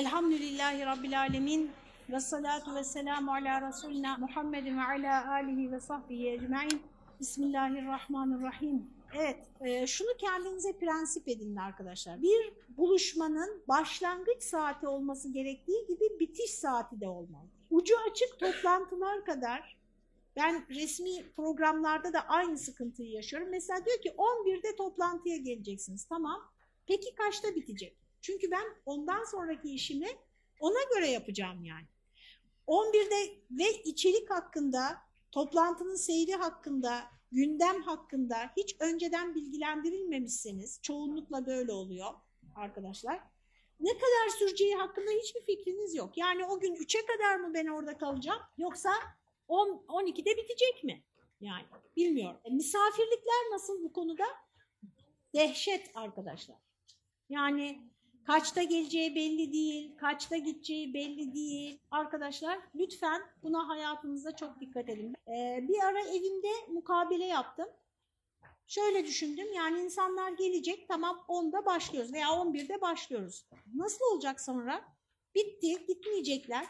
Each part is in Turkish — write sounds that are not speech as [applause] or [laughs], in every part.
Elhamdülillahi Rabbil Alemin ve salatu ve selamu ala Resulina Muhammedin ve ala alihi ve sahbihi ecmain. Bismillahirrahmanirrahim. Evet, e, şunu kendinize prensip edin arkadaşlar. Bir buluşmanın başlangıç saati olması gerektiği gibi bitiş saati de olmalı. Ucu açık toplantılar kadar ben resmi programlarda da aynı sıkıntıyı yaşıyorum. Mesela diyor ki 11'de toplantıya geleceksiniz. Tamam. Peki kaçta bitecek? Çünkü ben ondan sonraki işimi ona göre yapacağım yani. 11'de ve içerik hakkında, toplantının seyri hakkında, gündem hakkında hiç önceden bilgilendirilmemişseniz, çoğunlukla böyle oluyor arkadaşlar. Ne kadar süreceği hakkında hiçbir fikriniz yok. Yani o gün 3'e kadar mı ben orada kalacağım yoksa 10, 12'de bitecek mi? Yani bilmiyorum. E, misafirlikler nasıl bu konuda? Dehşet arkadaşlar. Yani kaçta geleceği belli değil, kaçta gideceği belli değil. Arkadaşlar lütfen buna hayatınızda çok dikkat edin. Ee, bir ara evimde mukabele yaptım. Şöyle düşündüm yani insanlar gelecek tamam 10'da başlıyoruz veya 11'de başlıyoruz. Nasıl olacak sonra? Bitti gitmeyecekler.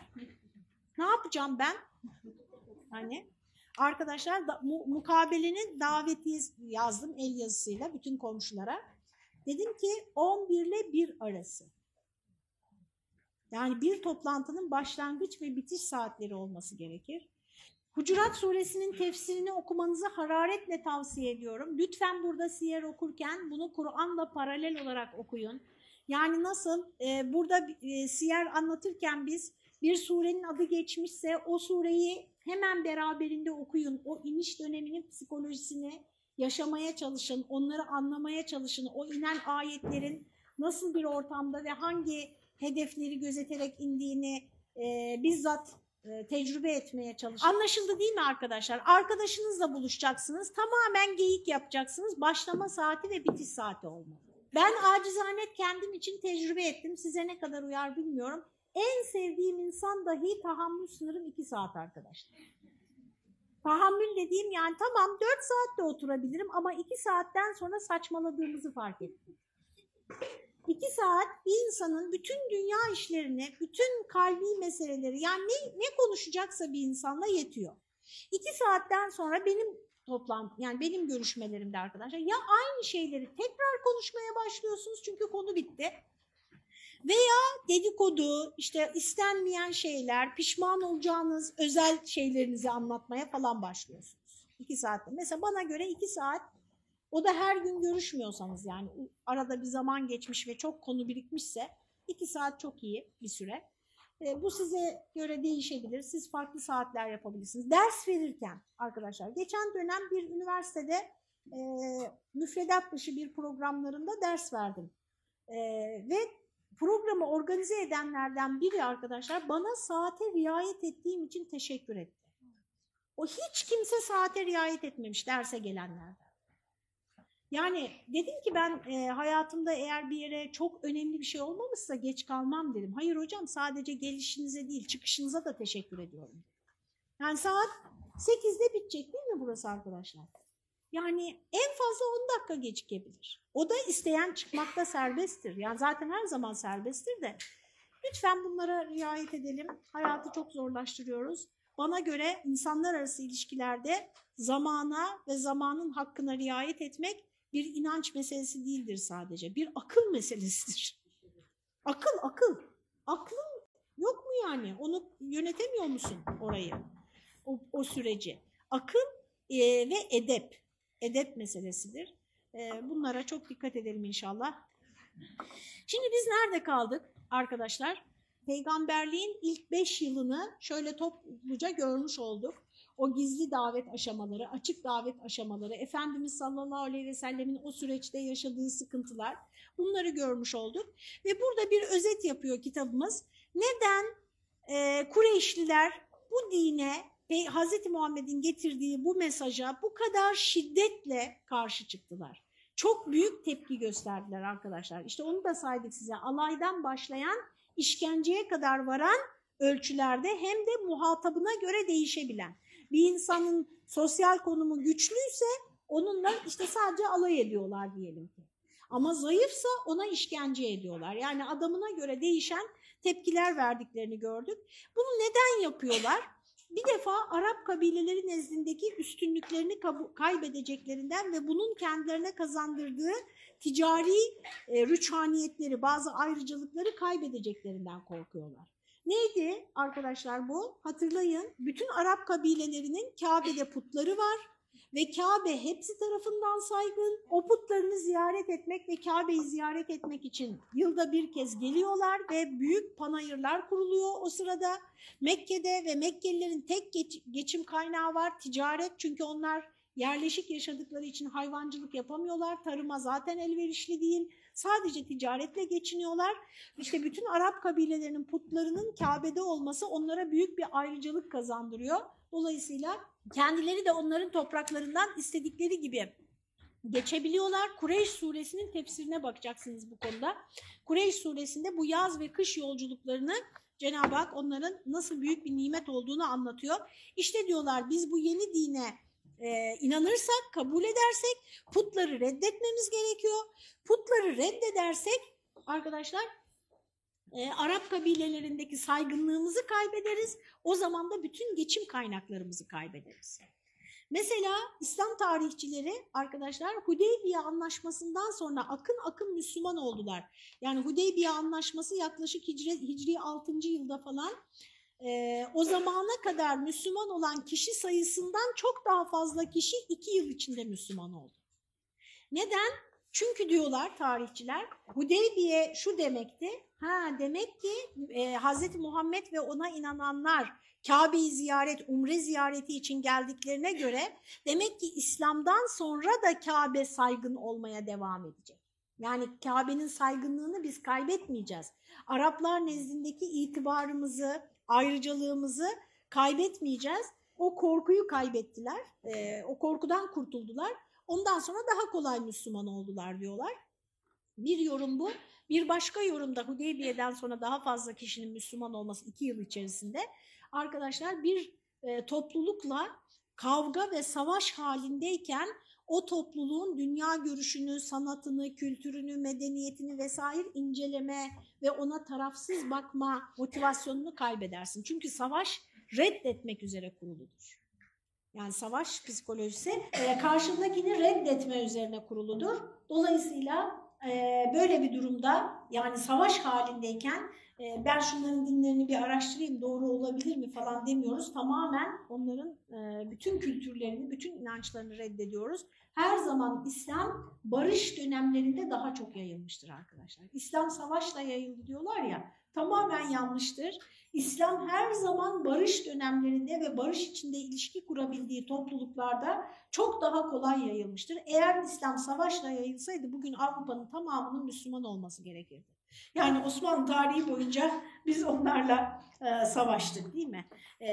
Ne yapacağım ben? Hani arkadaşlar da, mu, mukabelenin daveti yazdım el yazısıyla bütün komşulara. Dedim ki 11 ile 1 arası. Yani bir toplantının başlangıç ve bitiş saatleri olması gerekir. Hucurat suresinin tefsirini okumanızı hararetle tavsiye ediyorum. Lütfen burada siyer okurken bunu Kur'an'la paralel olarak okuyun. Yani nasıl e, burada e, siyer anlatırken biz bir surenin adı geçmişse o sureyi hemen beraberinde okuyun. O iniş döneminin psikolojisini yaşamaya çalışın, onları anlamaya çalışın. O inen ayetlerin nasıl bir ortamda ve hangi hedefleri gözeterek indiğini e, bizzat e, tecrübe etmeye çalışın. Anlaşıldı değil mi arkadaşlar? Arkadaşınızla buluşacaksınız, tamamen geyik yapacaksınız. Başlama saati ve bitiş saati olmalı. Ben acizane kendim için tecrübe ettim. Size ne kadar uyar bilmiyorum. En sevdiğim insan dahi tahammül sınırım 2 saat arkadaşlar. Tahammül dediğim yani tamam 4 saat de oturabilirim ama 2 saatten sonra saçmaladığımızı fark ettim. 2 saat bir insanın bütün dünya işlerini, bütün kalbi meseleleri yani ne, ne konuşacaksa bir insanla yetiyor. 2 saatten sonra benim toplantı yani benim görüşmelerimde arkadaşlar ya aynı şeyleri tekrar konuşmaya başlıyorsunuz çünkü konu bitti veya dedikodu, işte istenmeyen şeyler, pişman olacağınız özel şeylerinizi anlatmaya falan başlıyorsunuz. İki saatte. Mesela bana göre iki saat, o da her gün görüşmüyorsanız yani arada bir zaman geçmiş ve çok konu birikmişse iki saat çok iyi bir süre. E, bu size göre değişebilir. Siz farklı saatler yapabilirsiniz. Ders verirken arkadaşlar, geçen dönem bir üniversitede e, müfredat dışı bir programlarında ders verdim. E, ve programı organize edenlerden biri arkadaşlar bana saate riayet ettiğim için teşekkür etti. O hiç kimse saate riayet etmemiş derse gelenlerden. Yani dedim ki ben e, hayatımda eğer bir yere çok önemli bir şey olmamışsa geç kalmam dedim. Hayır hocam sadece gelişinize değil çıkışınıza da teşekkür ediyorum. Yani saat 8'de bitecek değil mi burası arkadaşlar? Yani en fazla 10 dakika gecikebilir. O da isteyen çıkmakta serbesttir. Yani zaten her zaman serbesttir de. Lütfen bunlara riayet edelim. Hayatı çok zorlaştırıyoruz. Bana göre insanlar arası ilişkilerde zamana ve zamanın hakkına riayet etmek bir inanç meselesi değildir sadece. Bir akıl meselesidir. Akıl, akıl. Aklın yok mu yani? Onu yönetemiyor musun orayı? O, o süreci. Akıl e, ve edep edep meselesidir. Bunlara çok dikkat edelim inşallah. Şimdi biz nerede kaldık arkadaşlar? Peygamberliğin ilk beş yılını şöyle topluca görmüş olduk. O gizli davet aşamaları, açık davet aşamaları, Efendimiz sallallahu aleyhi ve sellemin o süreçte yaşadığı sıkıntılar bunları görmüş olduk. Ve burada bir özet yapıyor kitabımız. Neden e, Kureyşliler bu dine Hz. Muhammed'in getirdiği bu mesaja bu kadar şiddetle karşı çıktılar. Çok büyük tepki gösterdiler arkadaşlar. İşte onu da saydık size. Alaydan başlayan işkenceye kadar varan ölçülerde hem de muhatabına göre değişebilen. Bir insanın sosyal konumu güçlüyse onunla işte sadece alay ediyorlar diyelim ki. Ama zayıfsa ona işkence ediyorlar. Yani adamına göre değişen tepkiler verdiklerini gördük. Bunu neden yapıyorlar? Bir defa Arap kabileleri nezdindeki üstünlüklerini kaybedeceklerinden ve bunun kendilerine kazandırdığı ticari e, rüçhaniyetleri, bazı ayrıcalıkları kaybedeceklerinden korkuyorlar. Neydi arkadaşlar bu? Hatırlayın bütün Arap kabilelerinin Kabe'de putları var ve Kabe hepsi tarafından saygın. O putlarını ziyaret etmek ve Kabe'yi ziyaret etmek için yılda bir kez geliyorlar ve büyük panayırlar kuruluyor o sırada. Mekke'de ve Mekkelilerin tek geç, geçim kaynağı var ticaret çünkü onlar yerleşik yaşadıkları için hayvancılık yapamıyorlar. Tarıma zaten elverişli değil. Sadece ticaretle geçiniyorlar. İşte bütün Arap kabilelerinin putlarının Kabe'de olması onlara büyük bir ayrıcalık kazandırıyor. Dolayısıyla kendileri de onların topraklarından istedikleri gibi geçebiliyorlar. Kureyş suresinin tefsirine bakacaksınız bu konuda. Kureyş suresinde bu yaz ve kış yolculuklarını Cenab-ı Hak onların nasıl büyük bir nimet olduğunu anlatıyor. İşte diyorlar biz bu yeni dine e, inanırsak, kabul edersek putları reddetmemiz gerekiyor. Putları reddedersek arkadaşlar e, Arap kabilelerindeki saygınlığımızı kaybederiz. O zaman da bütün geçim kaynaklarımızı kaybederiz. Mesela İslam tarihçileri arkadaşlar Hudeybiye anlaşmasından sonra akın akın Müslüman oldular. Yani Hudeybiye anlaşması yaklaşık Hicri, Hicri 6. yılda falan e, o zamana kadar Müslüman olan kişi sayısından çok daha fazla kişi iki yıl içinde Müslüman oldu. Neden? Çünkü diyorlar tarihçiler Hudeybiye şu demekti. Ha demek ki e, Hz. Muhammed ve ona inananlar Kabe'yi ziyaret, umre ziyareti için geldiklerine göre demek ki İslam'dan sonra da Kabe saygın olmaya devam edecek. Yani Kabe'nin saygınlığını biz kaybetmeyeceğiz. Araplar nezdindeki itibarımızı, ayrıcalığımızı kaybetmeyeceğiz. O korkuyu kaybettiler, e, o korkudan kurtuldular. Ondan sonra daha kolay Müslüman oldular diyorlar. Bir yorum bu. Bir başka yorumda Hudeybiye'den sonra daha fazla kişinin Müslüman olması iki yıl içerisinde arkadaşlar bir e, toplulukla kavga ve savaş halindeyken o topluluğun dünya görüşünü, sanatını, kültürünü, medeniyetini vesaire inceleme ve ona tarafsız bakma motivasyonunu kaybedersin. Çünkü savaş reddetmek üzere kuruludur. Yani savaş psikolojisi e, karşındakini reddetme üzerine kuruludur. Dolayısıyla böyle bir durumda yani savaş halindeyken e, ben şunların dinlerini bir araştırayım doğru olabilir mi falan demiyoruz. Tamamen onların e, bütün kültürlerini, bütün inançlarını reddediyoruz. Her zaman İslam barış dönemlerinde daha çok yayılmıştır arkadaşlar. İslam savaşla yayıldı diyorlar ya tamamen yanlıştır. İslam her zaman barış dönemlerinde ve barış içinde ilişki kurabildiği topluluklarda çok daha kolay yayılmıştır. Eğer İslam savaşla yayılsaydı bugün Avrupa'nın tamamının Müslüman olması gerekirdi. Yani Osmanlı tarihi boyunca biz onlarla e, savaştık değil mi? E,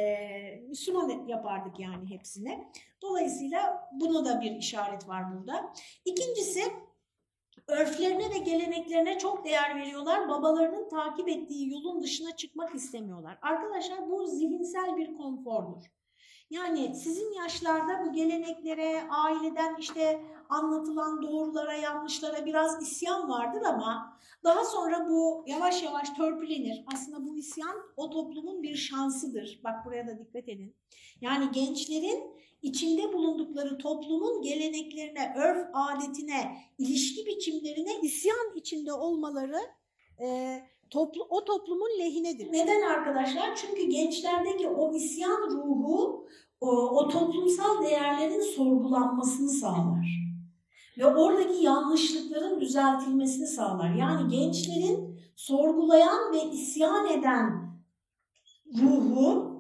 Müslüman yapardık yani hepsine. Dolayısıyla buna da bir işaret var burada. İkincisi örflerine ve geleneklerine çok değer veriyorlar. Babalarının takip ettiği yolun dışına çıkmak istemiyorlar. Arkadaşlar bu zihinsel bir konfordur. Yani sizin yaşlarda bu geleneklere, aileden işte anlatılan doğrulara, yanlışlara biraz isyan vardır ama daha sonra bu yavaş yavaş törpülenir. Aslında bu isyan o toplumun bir şansıdır. Bak buraya da dikkat edin. Yani gençlerin içinde bulundukları toplumun geleneklerine, örf adetine, ilişki biçimlerine isyan içinde olmaları e, toplu, o toplumun lehinedir. Neden arkadaşlar? Çünkü gençlerdeki o isyan ruhu o, o toplumsal değerlerin sorgulanmasını sağlar. Ve oradaki yanlışlıkların düzeltilmesini sağlar. Yani gençlerin sorgulayan ve isyan eden ruhu,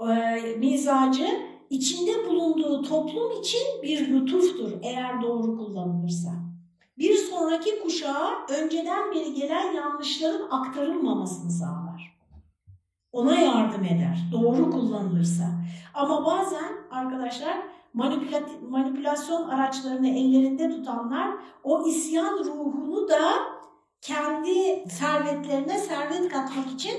e, mizacı içinde bulunduğu toplum için bir lütuftur eğer doğru kullanılırsa. Bir sonraki kuşağa önceden beri gelen yanlışların aktarılmamasını sağlar. Ona yardım eder doğru kullanılırsa. Ama bazen arkadaşlar manipülasyon araçlarını ellerinde tutanlar o isyan ruhunu da kendi servetlerine servet katmak için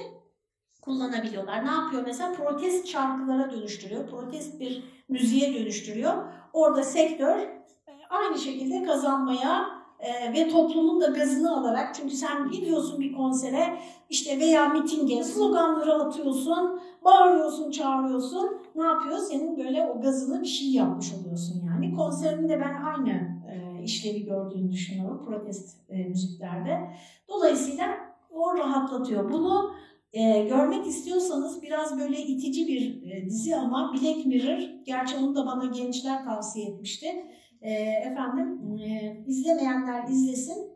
kullanabiliyorlar. Ne yapıyor mesela? Protest şarkılara dönüştürüyor. Protest bir müziğe dönüştürüyor. Orada sektör e, aynı şekilde kazanmaya e, ve toplumun da gazını alarak çünkü sen gidiyorsun bir konsere işte veya mitinge sloganları atıyorsun, bağırıyorsun, çağırıyorsun. Ne yapıyor? Senin böyle o gazını bir şey yapmış oluyorsun yani. Konserinde ben aynı e, işlevi gördüğünü düşünüyorum protest e, müziklerde. Dolayısıyla o rahatlatıyor. Bunu e, görmek istiyorsanız biraz böyle itici bir e, dizi ama Black Mirror. Gerçi onu da bana gençler tavsiye etmişti. E, efendim e, izlemeyenler izlesin.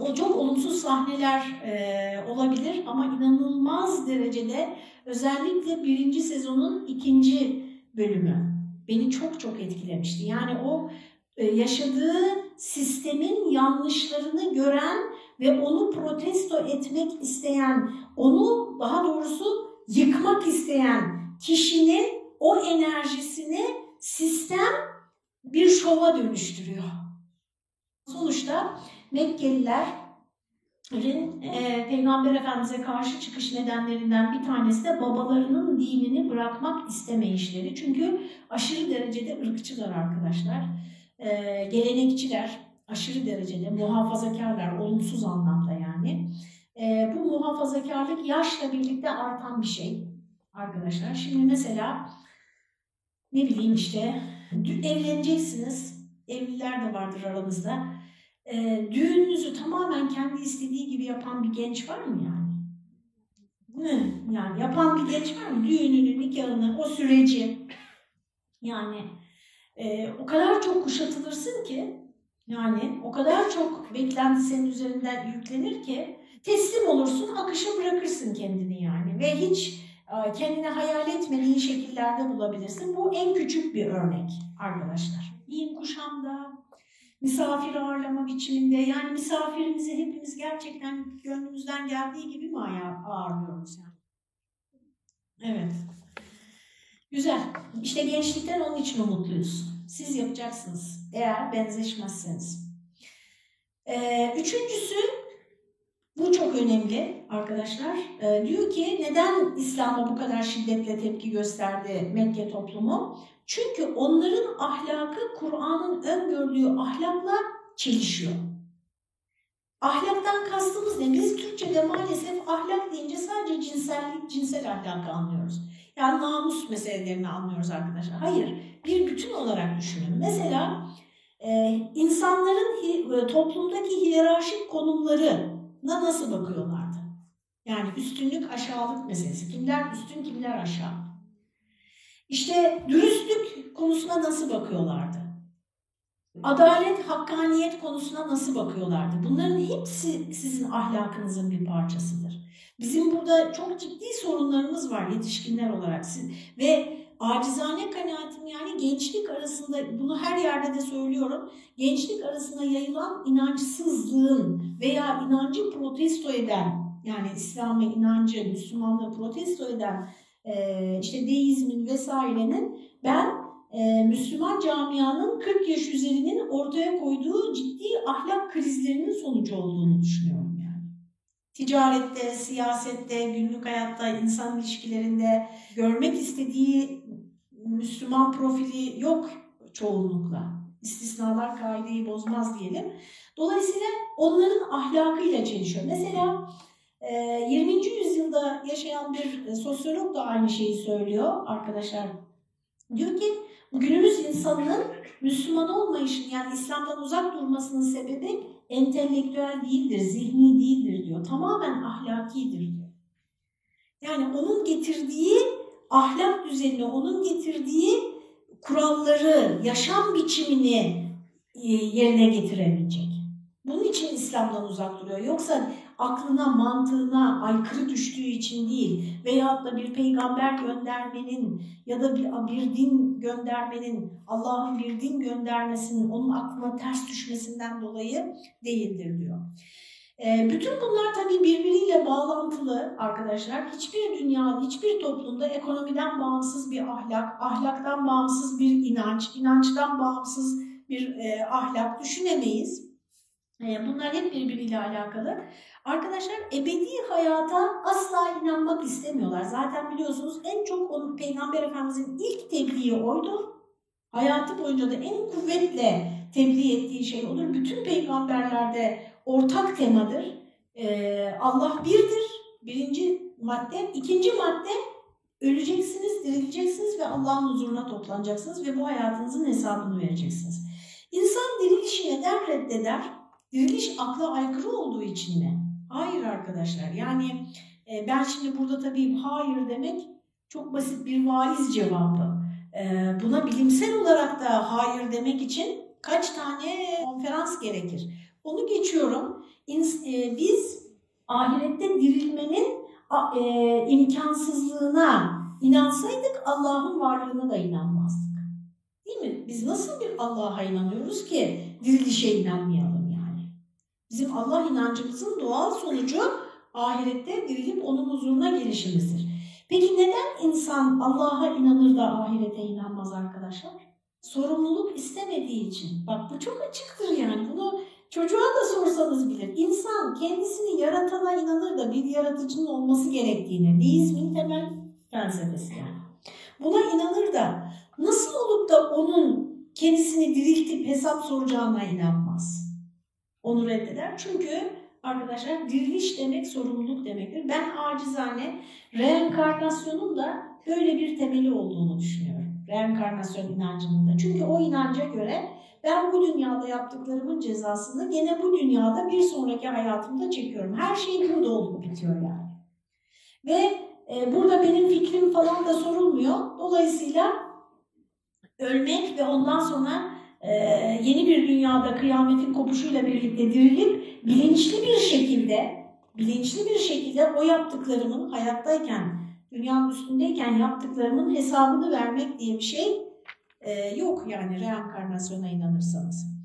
O çok olumsuz sahneler e, olabilir ama inanılmaz derecede özellikle birinci sezonun ikinci bölümü beni çok çok etkilemişti. Yani o e, yaşadığı sistemin yanlışlarını gören ve onu protesto etmek isteyen, onu daha doğrusu yıkmak isteyen kişinin o enerjisini sistem bir şova dönüştürüyor. Sonuçta Mekkelilerin e, Peygamber Efendimiz'e karşı çıkış nedenlerinden bir tanesi de babalarının dinini bırakmak istemeyişleri. Çünkü aşırı derecede ırkçılar arkadaşlar. E, gelenekçiler, aşırı derecede muhafazakarlar, olumsuz anlamda yani. E, bu muhafazakarlık yaşla birlikte artan bir şey arkadaşlar. Şimdi mesela ne bileyim işte evleneceksiniz, evliler de vardır aramızda. E, düğününüzü tamamen kendi istediği gibi yapan bir genç var mı yani? Yani yapan bir genç var mı? Düğününü, nikahını, o süreci yani e, o kadar çok kuşatılırsın ki yani o kadar çok beklenti senin üzerinden yüklenir ki teslim olursun, akışa bırakırsın kendini yani ve hiç e, kendini hayal etmediğin şekillerde bulabilirsin. Bu en küçük bir örnek arkadaşlar. Giyim kuşamda, misafir ağırlama biçiminde yani misafirimizi hepimiz gerçekten gönlümüzden geldiği gibi mi ağırlıyoruz yani? Evet. Güzel. İşte gençlikten onun için umutluyuz. Siz yapacaksınız eğer benzeşmezseniz. Ee, üçüncüsü, bu çok önemli arkadaşlar. Ee, diyor ki neden İslam'a bu kadar şiddetle tepki gösterdi Mekke toplumu? Çünkü onların ahlakı Kur'an'ın öngördüğü ahlakla çelişiyor. Ahlaktan kastımız ne? Biz Türkçe'de maalesef ahlak deyince sadece cinsellik, cinsel ahlakı anlıyoruz. Yani namus meselelerini anlıyoruz arkadaşlar. Hayır, bir bütün olarak düşünün. Mesela e, insanların e, toplumdaki hiyerarşik konumlarına nasıl bakıyorlardı? Yani üstünlük, aşağılık meselesi. Kimler üstün, kimler aşağı? İşte dürüstlük konusuna nasıl bakıyorlardı? Adalet, hakkaniyet konusuna nasıl bakıyorlardı? Bunların hepsi sizin ahlakınızın bir parçasıdır. Bizim burada çok ciddi sorunlarımız var yetişkinler olarak. Ve acizane kanaatim yani gençlik arasında, bunu her yerde de söylüyorum, gençlik arasında yayılan inançsızlığın veya inancı protesto eden, yani İslam'ı, inancı, Müslümanlığı protesto eden işte deizmin vesairenin ben Müslüman camianın 40 yaş üzerinin ortaya koyduğu ciddi ahlak krizlerinin sonucu olduğunu düşünüyorum yani. Ticarette, siyasette, günlük hayatta, insan ilişkilerinde görmek istediği Müslüman profili yok çoğunlukla. İstisnalar kaideyi bozmaz diyelim. Dolayısıyla onların ahlakıyla çelişiyor. Mesela 20. yüzyılda yaşayan bir sosyolog da aynı şeyi söylüyor arkadaşlar. Diyor ki günümüz insanının Müslüman olmayışın yani İslam'dan uzak durmasının sebebi entelektüel değildir, zihni değildir diyor. Tamamen ahlakidir diyor. Yani onun getirdiği ahlak düzenini, onun getirdiği kuralları, yaşam biçimini e, yerine getiremeyecek. Bunun için İslam'dan uzak duruyor. Yoksa aklına, mantığına aykırı düştüğü için değil veyahut da bir peygamber göndermenin ya da bir, bir din göndermenin, Allah'ın bir din göndermesinin onun aklına ters düşmesinden dolayı değildir diyor. E, bütün bunlar tabii birbiriyle bağlantılı arkadaşlar. Hiçbir dünya, hiçbir toplumda ekonomiden bağımsız bir ahlak, ahlaktan bağımsız bir inanç, inançtan bağımsız bir e, ahlak düşünemeyiz. E, bunlar hep birbiriyle alakalı. Arkadaşlar ebedi hayata asla inanmak istemiyorlar. Zaten biliyorsunuz en çok onun Peygamber Efendimizin ilk tebliği oydu. Hayatı boyunca da en kuvvetle tebliğ ettiği şey olur. Bütün peygamberlerde ortak temadır. Ee, Allah birdir. Birinci madde. ikinci madde öleceksiniz, dirileceksiniz ve Allah'ın huzuruna toplanacaksınız ve bu hayatınızın hesabını vereceksiniz. İnsan dirilişi neden reddeder? Diriliş akla aykırı olduğu için mi? Hayır arkadaşlar. Yani e, ben şimdi burada tabii hayır demek çok basit bir vaiz cevabı. E, buna bilimsel olarak da hayır demek için kaç tane konferans gerekir? Onu geçiyorum. E, biz ahirette dirilmenin e, imkansızlığına inansaydık Allah'ın varlığına da inanmazdık. Değil mi? Biz nasıl bir Allah'a inanıyoruz ki dirilişe inanmayalım yani? Bizim Allah inancımızın doğal sonucu ahirette dirilip onun huzuruna gelişimizdir. Peki neden insan Allah'a inanır da ahirete inanmaz arkadaşlar? Sorumluluk istemediği için. Bak bu çok açıktır yani. Bunu çocuğa da sorsanız bilir. İnsan kendisini yaratana inanır da bir yaratıcının olması gerektiğine. Deizmin temel felsefesi yani. Buna inanır da nasıl olup da onun kendisini diriltip hesap soracağına inanmaz. Onu reddeder. Çünkü arkadaşlar diriliş demek sorumluluk demektir. Ben acizane reenkarnasyonun da böyle bir temeli olduğunu düşünüyorum. Reenkarnasyon inancının da. Çünkü o inanca göre ben bu dünyada yaptıklarımın cezasını gene bu dünyada bir sonraki hayatımda çekiyorum. Her şey burada olup bitiyor yani. Ve e, burada benim fikrim falan da sorulmuyor. Dolayısıyla ölmek ve ondan sonra e, yeni bir dünyada kıyametin kopuşuyla birlikte dirilip bilinçli bir şekilde bilinçli bir şekilde o yaptıklarımın hayattayken, dünyanın üstündeyken yaptıklarımın hesabını vermek diye bir şey yok yani reenkarnasyona inanırsanız.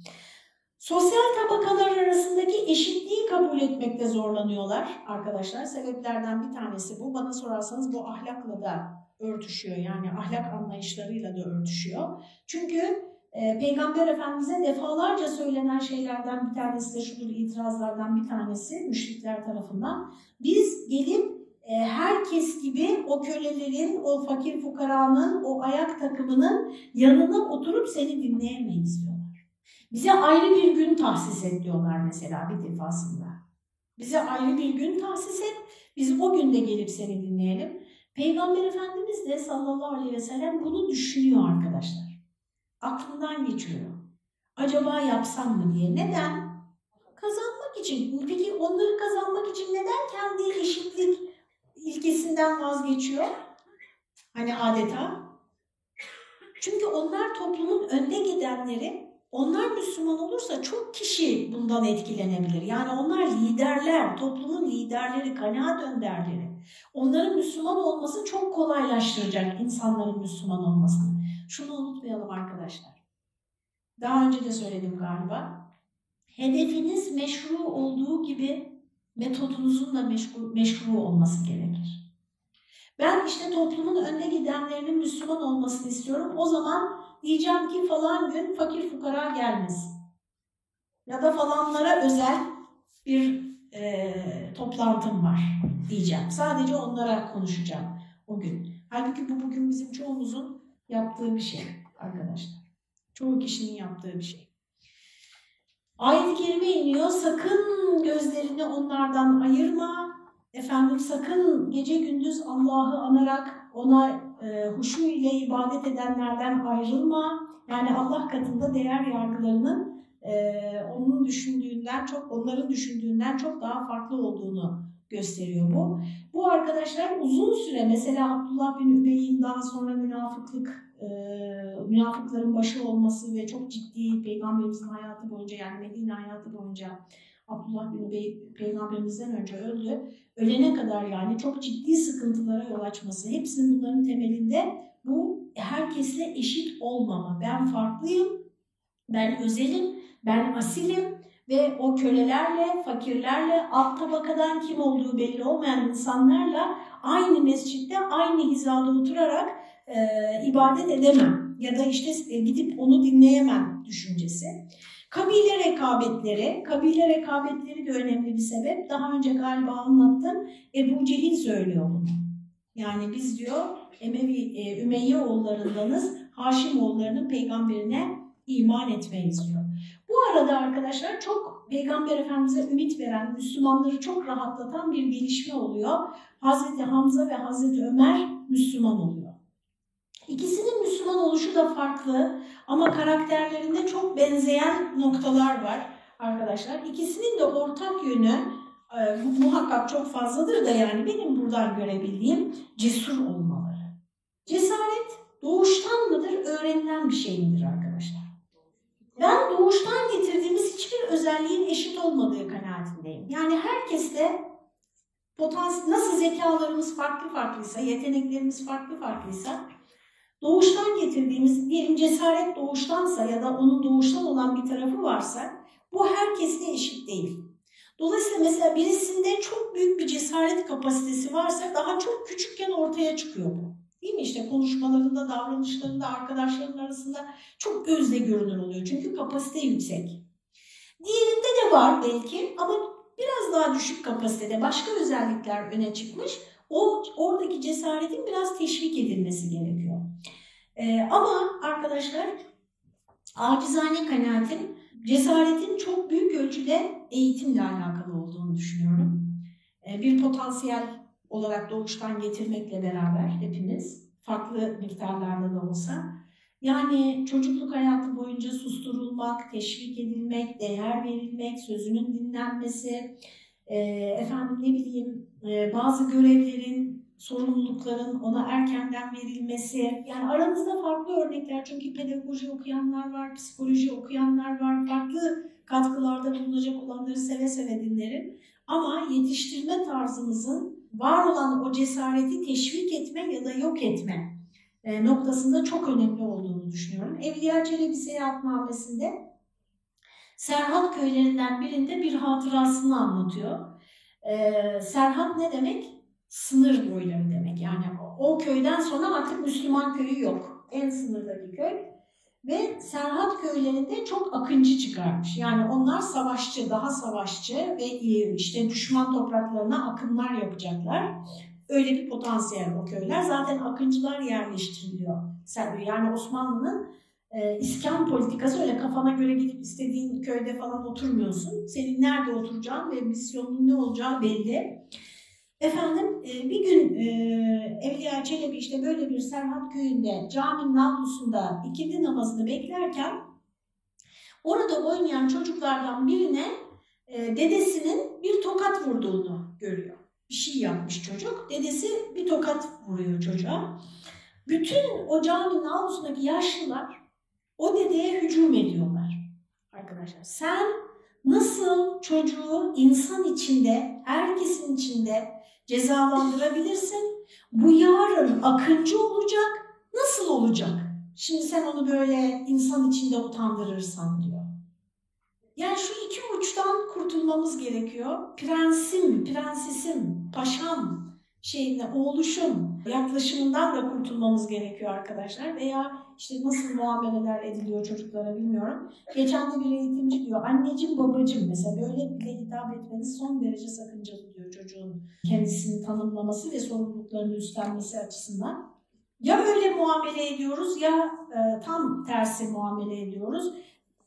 Sosyal tabakalar arasındaki eşitliği kabul etmekte zorlanıyorlar arkadaşlar. Sebeplerden bir tanesi bu. Bana sorarsanız bu ahlakla da örtüşüyor. Yani ahlak anlayışlarıyla da örtüşüyor. Çünkü e, Peygamber Efendimiz'e defalarca söylenen şeylerden bir tanesi de şudur itirazlardan bir tanesi müşrikler tarafından. Biz gelip herkes gibi o kölelerin, o fakir fukaranın, o ayak takımının yanına oturup seni dinleyemeyiz diyorlar. Bize ayrı bir gün tahsis et diyorlar mesela bir defasında. Bize ayrı bir gün tahsis et, biz o günde gelip seni dinleyelim. Peygamber Efendimiz de sallallahu aleyhi ve sellem bunu düşünüyor arkadaşlar. Aklından geçiyor. Acaba yapsam mı diye. Neden? Kazanmak için. Peki onları kazanmak için neden kendi eşitlik ilkesinden vazgeçiyor? Hani adeta. Çünkü onlar toplumun önde gidenleri onlar Müslüman olursa çok kişi bundan etkilenebilir. Yani onlar liderler, toplumun liderleri, kanaat önderleri. Onların Müslüman olması çok kolaylaştıracak insanların Müslüman olmasını. Şunu unutmayalım arkadaşlar. Daha önce de söyledim galiba. Hedefiniz meşru olduğu gibi metodunuzun da meşru, meşru olması gerekir. Ben işte toplumun önde gidenlerinin Müslüman olmasını istiyorum. O zaman diyeceğim ki falan gün fakir fukara gelmesin. Ya da falanlara özel bir e, toplantım var diyeceğim. Sadece onlara konuşacağım o gün. Halbuki bu bugün bizim çoğumuzun yaptığı bir şey arkadaşlar. Çoğu kişinin yaptığı bir şey. Ayet-i Kerime iniyor. Sakın gözlerini onlardan ayırma. Efendim sakın gece gündüz Allah'ı anarak ona e, huşu ile ibadet edenlerden ayrılma. Yani Allah katında değer yargılarının e, onun düşündüğünden çok, onların düşündüğünden çok daha farklı olduğunu gösteriyor bu. Bu arkadaşlar uzun süre mesela Abdullah bin Übey'in daha sonra münafıklık, e, münafıkların başı olması ve çok ciddi peygamberimizin hayatı boyunca yani Medine hayatı boyunca Abdullah bin Übey peygamberimizden önce öldü. Ölene kadar yani çok ciddi sıkıntılara yol açması. Hepsinin bunların temelinde bu herkesle eşit olmama. Ben farklıyım, ben özelim, ben asilim ve o kölelerle, fakirlerle, alt tabakadan kim olduğu belli olmayan insanlarla aynı mescitte, aynı hizada oturarak e, ibadet edemem. Ya da işte gidip onu dinleyemem düşüncesi. Kabile rekabetleri, kabile rekabetleri de önemli bir sebep. Daha önce galiba anlattım. Ebu Cehil söylüyor bunu. Yani biz diyor Emevi, e, Ümeyye oğullarındanız, Haşim oğullarının peygamberine iman etmeyiz diyor. Bu arada arkadaşlar çok Peygamber Efendimiz'e ümit veren, Müslümanları çok rahatlatan bir gelişme oluyor. Hazreti Hamza ve Hazreti Ömer Müslüman oluyor. İkisinin Müslüman oluşu da farklı ama karakterlerinde çok benzeyen noktalar var arkadaşlar. İkisinin de ortak yönü e, muhakkak çok fazladır da yani benim buradan görebildiğim cesur olmaları. Cesaret doğuştan mıdır, öğrenilen bir şey midir arkadaşlar? Ben doğuştan getirdiğimiz hiçbir özelliğin eşit olmadığı kanaatindeyim. Yani herkeste potans nasıl zekalarımız farklı farklıysa, yeteneklerimiz farklı farklıysa doğuştan getirdiğimiz diyelim cesaret doğuştansa ya da onun doğuştan olan bir tarafı varsa bu herkeste eşit değil. Dolayısıyla mesela birisinde çok büyük bir cesaret kapasitesi varsa daha çok küçükken ortaya çıkıyor bu. Değil mi? İşte konuşmalarında, davranışlarında, arkadaşların arasında çok gözle görünür oluyor. Çünkü kapasite yüksek. Diğerinde de var belki ama biraz daha düşük kapasitede başka özellikler öne çıkmış. O oradaki cesaretin biraz teşvik edilmesi gerekiyor. Ee, ama arkadaşlar acizane kanaatim cesaretin çok büyük ölçüde eğitimle alakalı olduğunu düşünüyorum. Ee, bir potansiyel olarak doğuştan getirmekle beraber hepimiz farklı miktarlarda da olsa yani çocukluk hayatı boyunca susturulmak, teşvik edilmek, değer verilmek, sözünün dinlenmesi, e, efendim ne bileyim bazı görevlerin, sorumlulukların ona erkenden verilmesi. Yani aramızda farklı örnekler çünkü pedagoji okuyanlar var, psikoloji okuyanlar var, farklı katkılarda bulunacak olanları seve seve dinlerim. Ama yetiştirme tarzımızın var olan o cesareti teşvik etme ya da yok etme e, noktasında çok önemli olduğunu düşünüyorum. Evliya Çelebi seyahatnamesinde Serhat köylerinden birinde bir hatırasını anlatıyor. Ee, Serhat ne demek? Sınır boyları demek. Yani o köyden sonra artık Müslüman köyü yok. En sınırdaki köy. Ve Serhat köylerinde çok akıncı çıkarmış. Yani onlar savaşçı, daha savaşçı ve işte düşman topraklarına akınlar yapacaklar. Öyle bir potansiyel o köyler. Zaten akıncılar yerleştiriliyor. Yani Osmanlı'nın e, iskan politikası öyle kafana göre gidip istediğin köyde falan oturmuyorsun. Senin nerede oturacağın ve misyonun ne olacağı belli. Efendim e, bir gün e, Evliya Çelebi işte böyle bir Serhat köyünde caminin avlusunda ikindi namazını beklerken orada oynayan çocuklardan birine e, dedesinin bir tokat vurduğunu görüyor. Bir şey yapmış çocuk. Dedesi bir tokat vuruyor çocuğa. Bütün o caminin avlusundaki yaşlılar o dedeye hücum ediyorlar arkadaşlar. Sen nasıl çocuğu insan içinde, herkesin içinde cezalandırabilirsin? Bu yarın akıncı olacak, nasıl olacak? Şimdi sen onu böyle insan içinde utandırırsan diyor. Yani şu iki uçtan kurtulmamız gerekiyor. Prensim, prensesim, paşam, şeyine, oğluşum yaklaşımından da kurtulmamız gerekiyor arkadaşlar. Veya işte nasıl muameleler ediliyor çocuklara bilmiyorum. Geçen de bir eğitimci diyor, anneciğim babacığım mesela böyle bile hitap etmeniz son derece sakıncalı diyor çocuğun kendisini tanımlaması ve sorumluluklarını üstlenmesi açısından. Ya öyle muamele ediyoruz ya e, tam tersi muamele ediyoruz.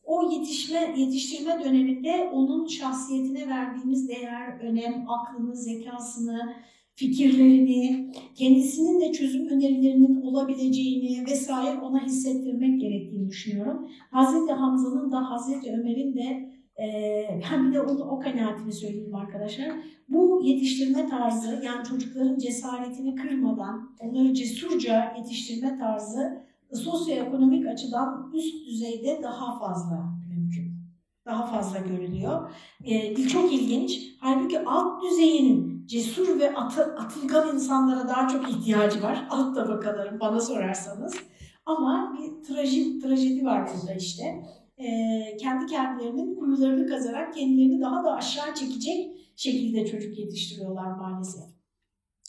O yetişme, yetiştirme döneminde onun şahsiyetine verdiğimiz değer, önem, aklını, zekasını, fikirlerini, kendisinin de çözüm önerilerinin olabileceğini vesaire ona hissettirmek gerektiğini düşünüyorum. Hazreti Hamza'nın da Hazreti Ömer'in de e, ben bir de onu, o kanaatimi söyleyeyim arkadaşlar. Bu yetiştirme tarzı yani çocukların cesaretini kırmadan onları cesurca yetiştirme tarzı sosyoekonomik açıdan üst düzeyde daha fazla. Daha fazla görülüyor. E, çok ilginç. Halbuki alt düzeyin cesur ve atı, atılgan insanlara daha çok ihtiyacı var. [laughs] Alt tabakaların bana sorarsanız. Ama bir trajik, trajedi var burada işte. Ee, kendi kendilerinin kuyularını kazarak kendilerini daha da aşağı çekecek şekilde çocuk yetiştiriyorlar maalesef.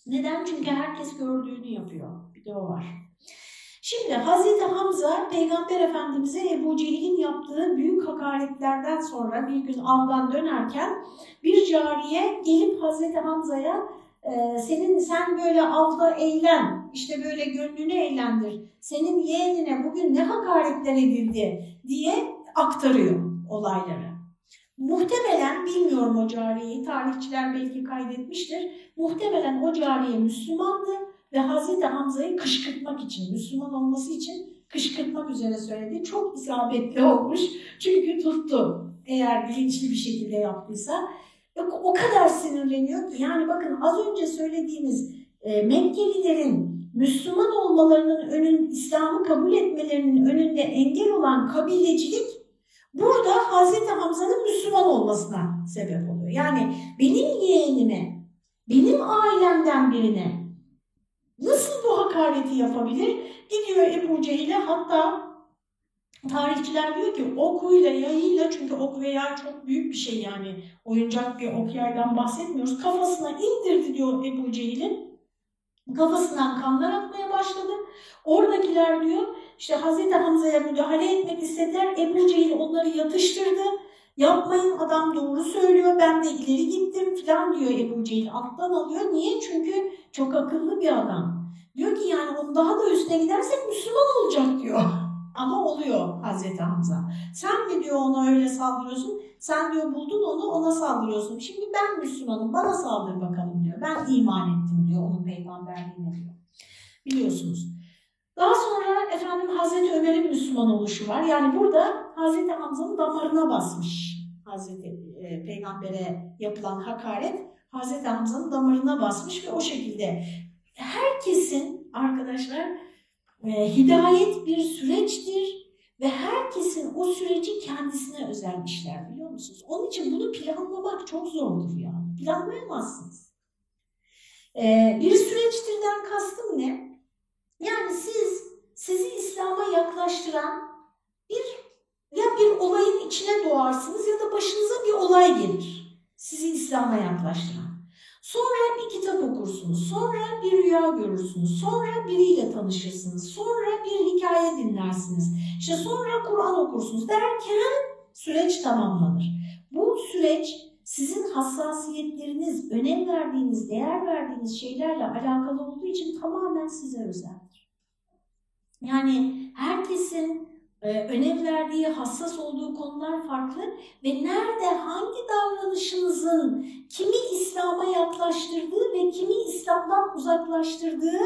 Neden? Çünkü herkes gördüğünü yapıyor. Bir de o var. Şimdi Hazreti Hamza Peygamber Efendimiz'e Ebu Cehil'in yaptığı büyük hakaretlerden sonra bir gün avdan dönerken bir cariye gelip Hazreti Hamza'ya e, senin sen böyle avda eğlen, işte böyle gönlünü eğlendir, senin yeğenine bugün ne hakaretler edildi diye aktarıyor. olayları. Muhtemelen bilmiyorum o cariyeyi, tarihçiler belki kaydetmiştir. Muhtemelen o cariye Müslümandı ve Hazreti Hamza'yı kışkırtmak için, Müslüman olması için kışkırtmak üzere söyledi. Çok isabetli olmuş çünkü tuttu eğer bilinçli bir şekilde yaptıysa. O kadar sinirleniyor ki yani bakın az önce söylediğimiz e, Mekkelilerin Müslüman olmalarının önün, İslam'ı kabul etmelerinin önünde engel olan kabilecilik burada Hazreti Hamza'nın Müslüman olmasına sebep oluyor. Yani benim yeğenime, benim ailemden birine nasıl bu hakareti yapabilir? Gidiyor Ebu Cehil'e hatta tarihçiler diyor ki okuyla yayıyla çünkü ok ve yay çok büyük bir şey yani oyuncak bir ok yaydan bahsetmiyoruz. Kafasına indirdi diyor Ebu Cehil'in. Kafasından kanlar akmaya başladı. Oradakiler diyor işte Hazreti Hamza'ya müdahale etmek istediler. Ebu Cehil onları yatıştırdı. Yapmayın adam doğru söylüyor ben de ileri gittim falan diyor Ebu Cehil. Alttan alıyor. Niye? Çünkü çok akıllı bir adam. Diyor ki yani onun daha da üstüne gidersek Müslüman olacak diyor. [laughs] Ama oluyor Hazreti Hamza. Sen mi diyor ona öyle saldırıyorsun? Sen diyor buldun onu ona saldırıyorsun. Şimdi ben Müslümanım bana saldır bakalım diyor. Ben iman ettim diyor onun peygamberliğine diyor. Biliyorsunuz. Daha sonra efendim Hazreti Ömer'in Müslüman oluşu var. Yani burada Hazreti Hamza'nın damarına basmış. Hazreti e, Peygamber'e yapılan hakaret Hazreti Hamza'nın damarına basmış ve o şekilde herkesin arkadaşlar e, hidayet bir süreçtir ve herkesin o süreci kendisine özel işler biliyor musunuz? Onun için bunu planlamak çok zordur ya. Planlayamazsınız. E, bir süreçtirden kastım ne? Yani siz sizi İslam'a yaklaştıran bir ya bir olayın içine doğarsınız ya da başınıza bir olay gelir. Sizi İslam'a yaklaştıran. Sonra bir kitap okursunuz, sonra bir rüya görürsünüz, sonra biriyle tanışırsınız, sonra bir hikaye dinlersiniz, işte sonra Kur'an okursunuz derken süreç tamamlanır. Bu süreç sizin hassasiyetleriniz, önem verdiğiniz, değer verdiğiniz şeylerle alakalı olduğu için tamamen size özeldir. Yani herkesin e, önem verdiği, hassas olduğu konular farklı ve nerede hangi davranışınızın kimi İslam'a yaklaştırdığı ve kimi İslam'dan uzaklaştırdığı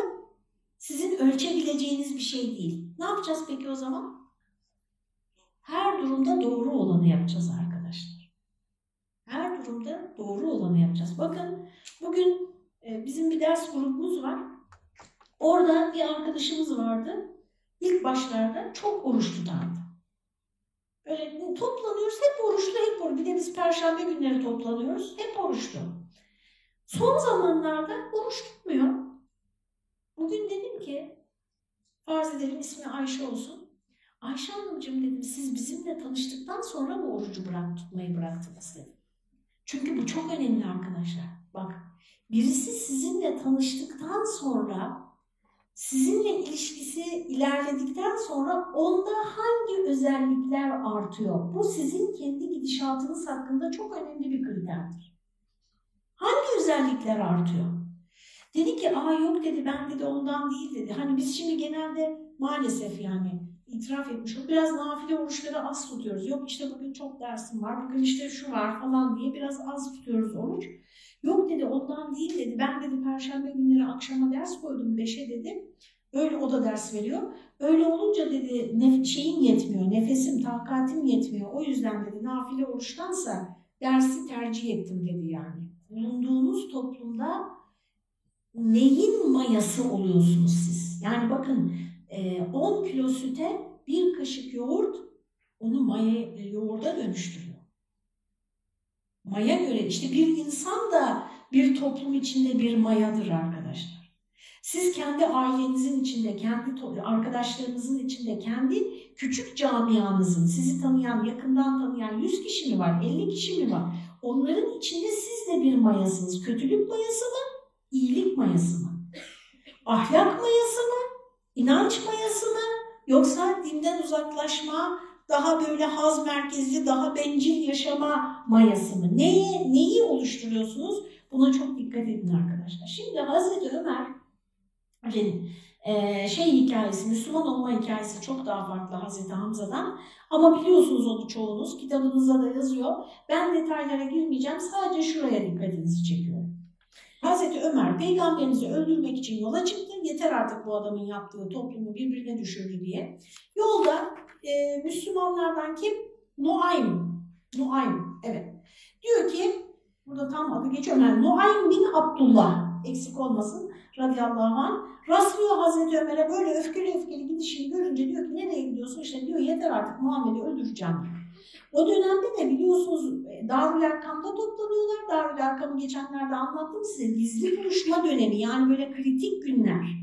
sizin ölçebileceğiniz bir şey değil. Ne yapacağız peki o zaman? Her durumda doğru olanı yapacağız arkadaşlar. Her durumda doğru olanı yapacağız. Bakın bugün e, bizim bir ders grubumuz var. Orada bir arkadaşımız vardı. İlk başlarda çok oruç tutardı. Böyle toplanıyoruz hep oruçlu hep oruçlu. Bir de biz perşembe günleri toplanıyoruz hep oruçlu. Son zamanlarda oruç tutmuyor. Bugün dedim ki farz edelim ismi Ayşe olsun. Ayşe Hanımcığım dedim siz bizimle tanıştıktan sonra mı orucu bırak, tutmayı bıraktınız dedim. Çünkü bu çok önemli arkadaşlar. Bak birisi sizinle tanıştıktan sonra sizinle ilişkisi ilerledikten sonra onda hangi özellikler artıyor? Bu sizin kendi gidişatınız hakkında çok önemli bir kriterdir. Hangi özellikler artıyor? Dedi ki aa yok dedi ben dedi ondan değil dedi. Hani biz şimdi genelde maalesef yani itiraf etmiş olduk. Biraz nafile oruçları az tutuyoruz. Yok işte bugün çok dersim var, bugün işte şu var falan diye biraz az tutuyoruz oruç. Yok dedi ondan değil dedi. Ben dedi perşembe günleri akşama ders koydum beşe dedi. Öyle o da ders veriyor. Öyle olunca dedi nef şeyim yetmiyor, nefesim, takatim yetmiyor. O yüzden dedi nafile oruçtansa dersi tercih ettim dedi yani. Bulunduğunuz toplumda neyin mayası oluyorsunuz siz? Yani bakın 10 kilo süte bir kaşık yoğurt onu maya yoğurda dönüştürüyor. Maya göre işte bir insan da bir toplum içinde bir mayadır arkadaşlar. Siz kendi ailenizin içinde, kendi arkadaşlarınızın içinde, kendi küçük camianızın, sizi tanıyan, yakından tanıyan 100 kişi mi var, 50 kişi mi var? Onların içinde siz de bir mayasınız. Kötülük mayası mı, iyilik mayası mı? Ahlak mayası mı, inanç mayası mı? Yoksa dinden uzaklaşma, daha böyle haz merkezli, daha bencil yaşama mayası mı? Neyi, neyi oluşturuyorsunuz? Buna çok dikkat edin arkadaşlar. Şimdi Hazreti Ömer e, şey hikayesi, Müslüman olma hikayesi çok daha farklı Hazreti Hamza'dan. Ama biliyorsunuz onu çoğunuz, kitabınızda da yazıyor. Ben detaylara girmeyeceğim, sadece şuraya dikkatinizi çekiyorum. Hazreti Ömer peygamberimizi öldürmek için yola çıktı. Yeter artık bu adamın yaptığı toplumu birbirine düşürdü diye. Yolda e, Müslümanlardan kim? Nuaym. Nuaym, evet. Diyor ki, burada tam adı geçiyor. Yani Nuaym bin Abdullah, eksik olmasın radıyallahu anh. Rastlıyor Hazreti Ömer'e böyle öfkeli öfkeli gidişini görünce diyor ki nereye gidiyorsun? İşte diyor yeter artık Muhammed'i öldüreceğim. O dönemde de biliyorsunuz e, Darül Erkam'da toplanıyorlar. Darül Erkam'ı geçenlerde anlattım size. Gizli buluşma dönemi yani böyle kritik günler.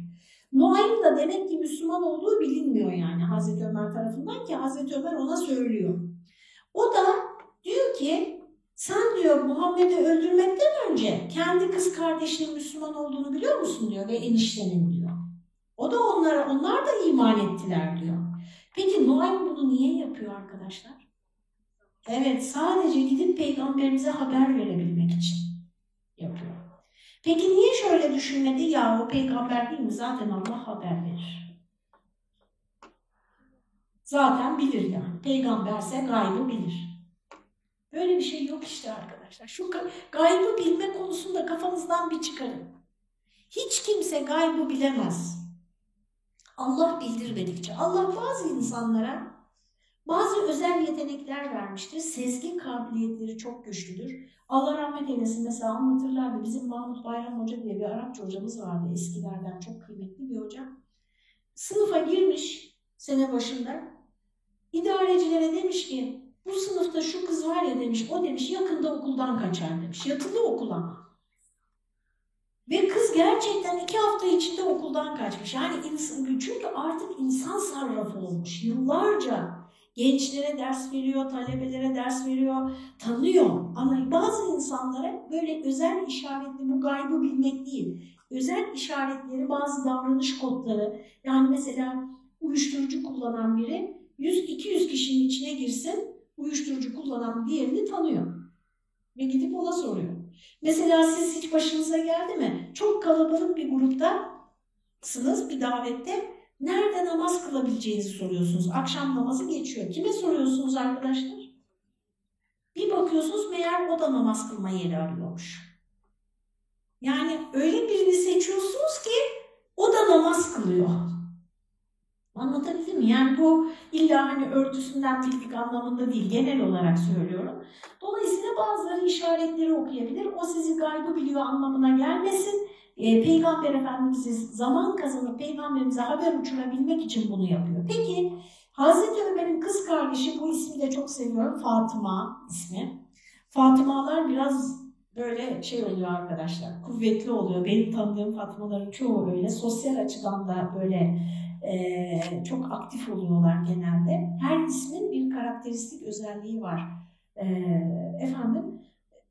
Nuaym da demek ki Müslüman olduğu bilinmiyor yani Hazreti Ömer tarafından ki Hazreti Ömer ona söylüyor. O da diyor ki sen diyor Muhammed'i öldürmekten önce kendi kız kardeşinin Müslüman olduğunu biliyor musun diyor ve eniştenin diyor. O da onlara, onlar da iman ettiler diyor. Peki Nuaym bunu niye yapıyor arkadaşlar? Evet sadece gidip peygamberimize haber verebilmek için yapıyor. Peki niye şöyle düşünmedi? Ya o peygamber değil mi? Zaten Allah haber verir. Zaten bilir yani. Peygamberse gaybı bilir. Böyle bir şey yok işte arkadaşlar. Şu gaybı bilme konusunda kafanızdan bir çıkarın. Hiç kimse gaybı bilemez. Allah bildirmedikçe. Allah bazı insanlara bazı özel yetenekler vermiştir. Sezgi kabiliyetleri çok güçlüdür. Allah rahmet eylesin mesela anlatırlardı. Bizim Mahmut Bayram Hoca diye bir Arapça hocamız vardı eskilerden çok kıymetli bir hoca. Sınıfa girmiş sene başında. İdarecilere demiş ki bu sınıfta şu kız var ya demiş, o demiş yakında okuldan kaçar demiş. Yatılı okul ama. Ve kız gerçekten iki hafta içinde okuldan kaçmış. Yani insan, çünkü artık insan sarrafı olmuş. Yıllarca gençlere ders veriyor, talebelere ders veriyor, tanıyor. Ama bazı insanlara böyle özel işaretli, bu gaybı bilmek değil. Özel işaretleri, bazı davranış kodları. Yani mesela uyuşturucu kullanan biri 100-200 kişinin içine girsin, uyuşturucu kullanan diğerini tanıyor. Ve gidip ona soruyor. Mesela siz hiç başınıza geldi mi? Çok kalabalık bir gruptasınız bir davette. Nerede namaz kılabileceğinizi soruyorsunuz. Akşam namazı geçiyor. Kime soruyorsunuz arkadaşlar? Bir bakıyorsunuz meğer o da namaz kılma yeri arıyormuş. Yani öyle birini seçiyorsunuz ki o da namaz kılıyor. Anlatabildim mi? Yani bu illa hani örtüsünden bildik anlamında değil, genel olarak söylüyorum. Dolayısıyla bazıları işaretleri okuyabilir. O sizi gaybı biliyor anlamına gelmesin. E, Peygamber Efendimiz'i zaman kazanıp Peygamberimize haber uçurabilmek için bunu yapıyor. Peki Hazreti Ömer'in kız kardeşi, bu ismi de çok seviyorum, Fatıma ismi. Fatımalar biraz böyle şey oluyor arkadaşlar, kuvvetli oluyor. Benim tanıdığım Fatmaların çoğu öyle. Sosyal açıdan da böyle e, çok aktif oluyorlar genelde. Her ismin bir karakteristik özelliği var. E, efendim,